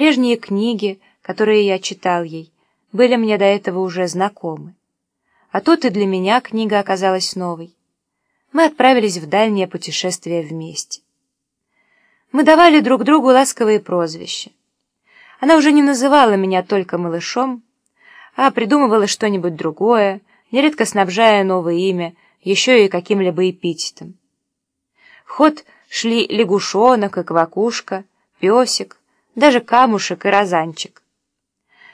Прежние книги, которые я читал ей, были мне до этого уже знакомы. А тут и для меня книга оказалась новой. Мы отправились в дальнее путешествие вместе. Мы давали друг другу ласковые прозвища. Она уже не называла меня только малышом, а придумывала что-нибудь другое, нередко снабжая новое имя еще и каким-либо эпитетом. В ход шли лягушонок и квакушка, песик, даже камушек и розанчик.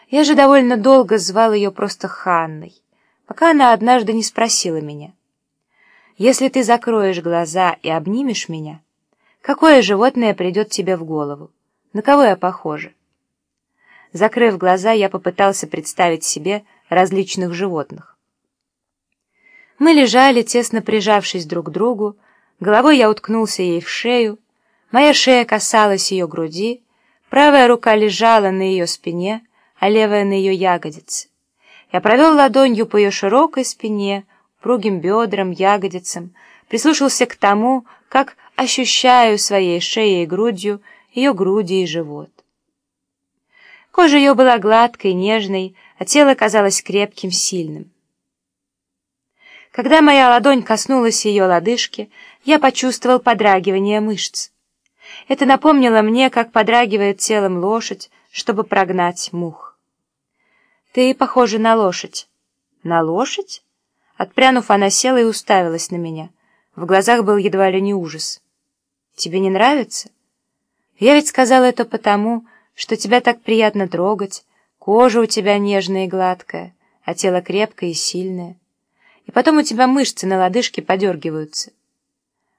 Я же довольно долго звал ее просто Ханной, пока она однажды не спросила меня. «Если ты закроешь глаза и обнимешь меня, какое животное придет тебе в голову? На кого я похожа?» Закрыв глаза, я попытался представить себе различных животных. Мы лежали, тесно прижавшись друг к другу, головой я уткнулся ей в шею, моя шея касалась ее груди, правая рука лежала на ее спине, а левая на ее ягодице. Я провел ладонью по ее широкой спине, упругим бедрам, ягодицам, прислушался к тому, как ощущаю своей шеей и грудью ее груди и живот. Кожа ее была гладкой, нежной, а тело казалось крепким, сильным. Когда моя ладонь коснулась ее лодыжки, я почувствовал подрагивание мышц. Это напомнило мне, как подрагивает телом лошадь, чтобы прогнать мух. «Ты похожа на лошадь». «На лошадь?» Отпрянув, она села и уставилась на меня. В глазах был едва ли не ужас. «Тебе не нравится?» Я ведь сказала это потому, что тебя так приятно трогать, кожа у тебя нежная и гладкая, а тело крепкое и сильное. И потом у тебя мышцы на лодыжке подергиваются.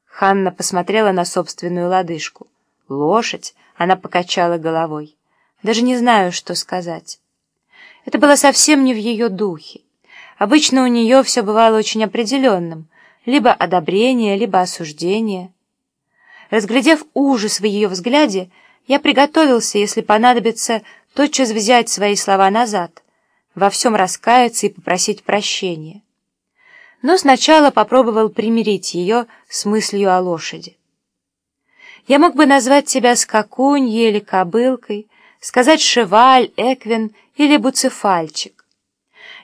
Ханна посмотрела на собственную лодыжку. Лошадь, она покачала головой. Даже не знаю, что сказать. Это было совсем не в ее духе. Обычно у нее все бывало очень определенным, либо одобрение, либо осуждение. Разглядев ужас в ее взгляде, я приготовился, если понадобится, тотчас взять свои слова назад, во всем раскаяться и попросить прощения. Но сначала попробовал примирить ее с мыслью о лошади. Я мог бы назвать тебя скакуньей или кобылкой, сказать шеваль, эквин или буцефальчик.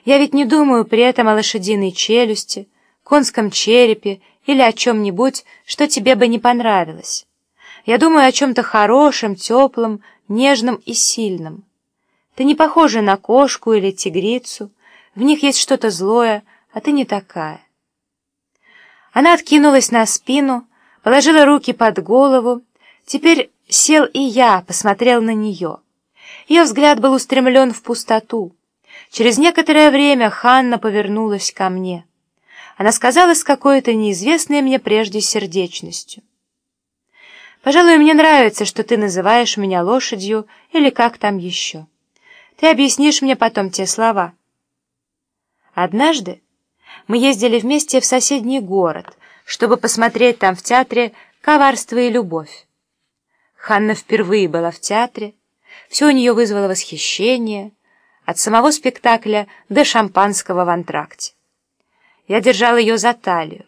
Я ведь не думаю при этом о лошадиной челюсти, конском черепе или о чем-нибудь, что тебе бы не понравилось. Я думаю о чем-то хорошем, теплом, нежном и сильном. Ты не похожа на кошку или тигрицу, в них есть что-то злое, а ты не такая. Она откинулась на спину, положила руки под голову. Теперь сел и я, посмотрел на нее. Ее взгляд был устремлен в пустоту. Через некоторое время Ханна повернулась ко мне. Она сказала с какой-то неизвестной мне прежде сердечностью. Пожалуй, мне нравится, что ты называешь меня лошадью или как там еще. Ты объяснишь мне потом те слова. Однажды мы ездили вместе в соседний город, чтобы посмотреть там в театре «Коварство и любовь». Ханна впервые была в театре, все у нее вызвало восхищение, от самого спектакля до шампанского в антракте. Я держал ее за талию.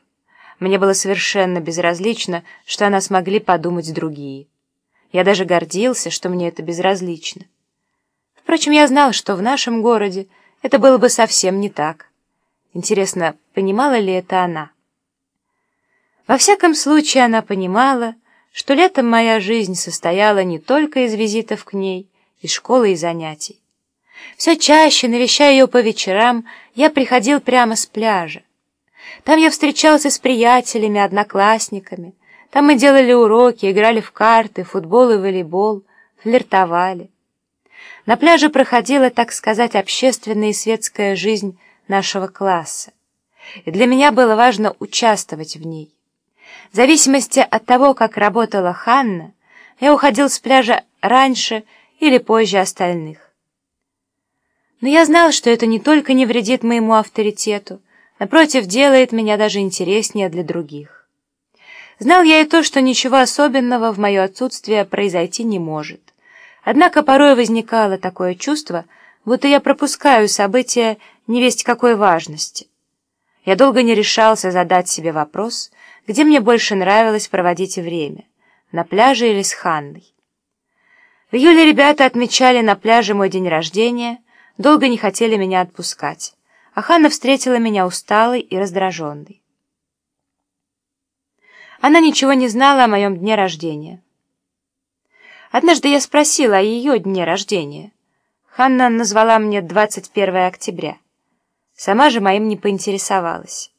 Мне было совершенно безразлично, что о нас могли подумать другие. Я даже гордился, что мне это безразлично. Впрочем, я знал, что в нашем городе это было бы совсем не так. Интересно, понимала ли это она? Во всяком случае, она понимала, что летом моя жизнь состояла не только из визитов к ней, из школы и занятий. Все чаще, навещая ее по вечерам, я приходил прямо с пляжа. Там я встречался с приятелями, одноклассниками. Там мы делали уроки, играли в карты, футбол и волейбол, флиртовали. На пляже проходила, так сказать, общественная и светская жизнь нашего класса. И для меня было важно участвовать в ней. В зависимости от того, как работала Ханна, я уходил с пляжа раньше или позже остальных. Но я знал, что это не только не вредит моему авторитету, Напротив, делает меня даже интереснее для других. Знал я и то, что ничего особенного в мое отсутствие произойти не может. Однако порой возникало такое чувство, будто я пропускаю события невесть какой важности. Я долго не решался задать себе вопрос, где мне больше нравилось проводить время, на пляже или с Ханной. В июле ребята отмечали на пляже мой день рождения, долго не хотели меня отпускать, а Ханна встретила меня усталой и раздраженной. Она ничего не знала о моем дне рождения. Однажды я спросила о ее дне рождения. Ханна назвала мне 21 октября. Сама же моим не поинтересовалась.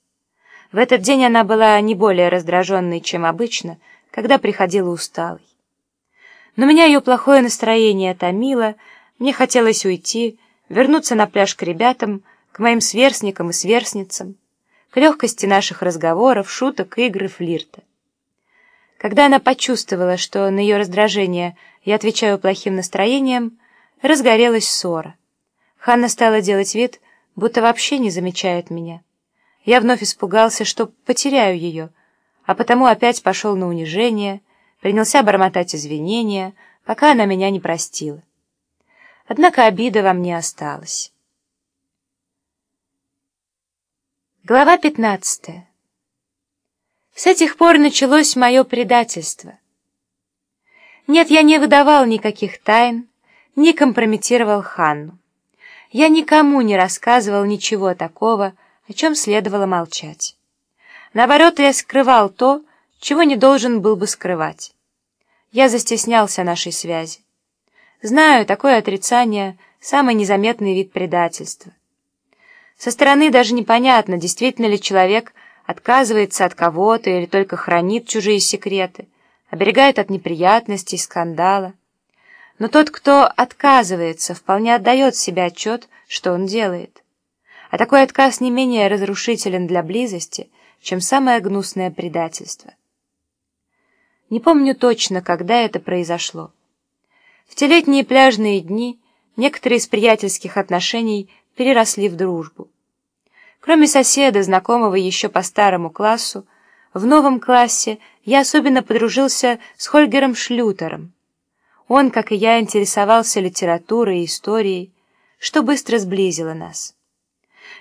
В этот день она была не более раздраженной, чем обычно, когда приходила усталой. Но меня ее плохое настроение томило, мне хотелось уйти, вернуться на пляж к ребятам, к моим сверстникам и сверстницам, к легкости наших разговоров, шуток, игр флирта. Когда она почувствовала, что на ее раздражение я отвечаю плохим настроением, разгорелась ссора. Ханна стала делать вид, будто вообще не замечает меня. Я вновь испугался, что потеряю ее, а потому опять пошел на унижение, принялся бормотать извинения, пока она меня не простила. Однако обида во мне осталась. Глава пятнадцатая. С этих пор началось мое предательство. Нет, я не выдавал никаких тайн, не компрометировал Ханну. Я никому не рассказывал ничего такого, о чем следовало молчать. Наоборот, я скрывал то, чего не должен был бы скрывать. Я застеснялся нашей связи. Знаю, такое отрицание — самый незаметный вид предательства. Со стороны даже непонятно, действительно ли человек — отказывается от кого-то или только хранит чужие секреты, оберегает от неприятностей, скандала. Но тот, кто отказывается, вполне отдает себе отчет, что он делает. А такой отказ не менее разрушителен для близости, чем самое гнусное предательство. Не помню точно, когда это произошло. В те летние пляжные дни некоторые из приятельских отношений переросли в дружбу. Кроме соседа, знакомого еще по старому классу, в новом классе я особенно подружился с Хольгером Шлютером. Он, как и я, интересовался литературой и историей, что быстро сблизило нас.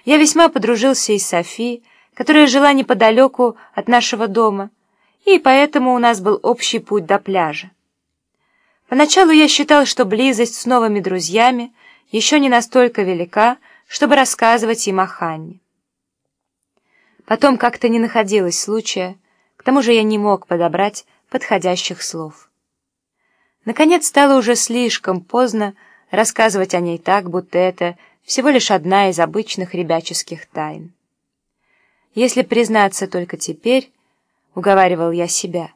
Я весьма подружился и с Софи, которая жила неподалеку от нашего дома, и поэтому у нас был общий путь до пляжа. Поначалу я считал, что близость с новыми друзьями еще не настолько велика, чтобы рассказывать им о Ханне. Потом как-то не находилось случая, к тому же я не мог подобрать подходящих слов. Наконец стало уже слишком поздно рассказывать о ней так, будто это всего лишь одна из обычных ребяческих тайн. Если признаться только теперь, уговаривал я себя,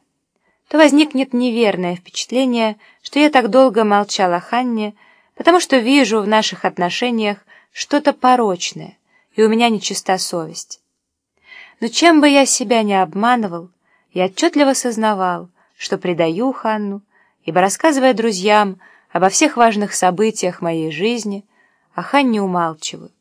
то возникнет неверное впечатление, что я так долго молчал о Ханне, потому что вижу в наших отношениях что-то порочное, и у меня нечиста совесть. Но чем бы я себя не обманывал, я отчетливо сознавал, что предаю Ханну, ибо, рассказывая друзьям обо всех важных событиях моей жизни, о Ханне умалчиваю.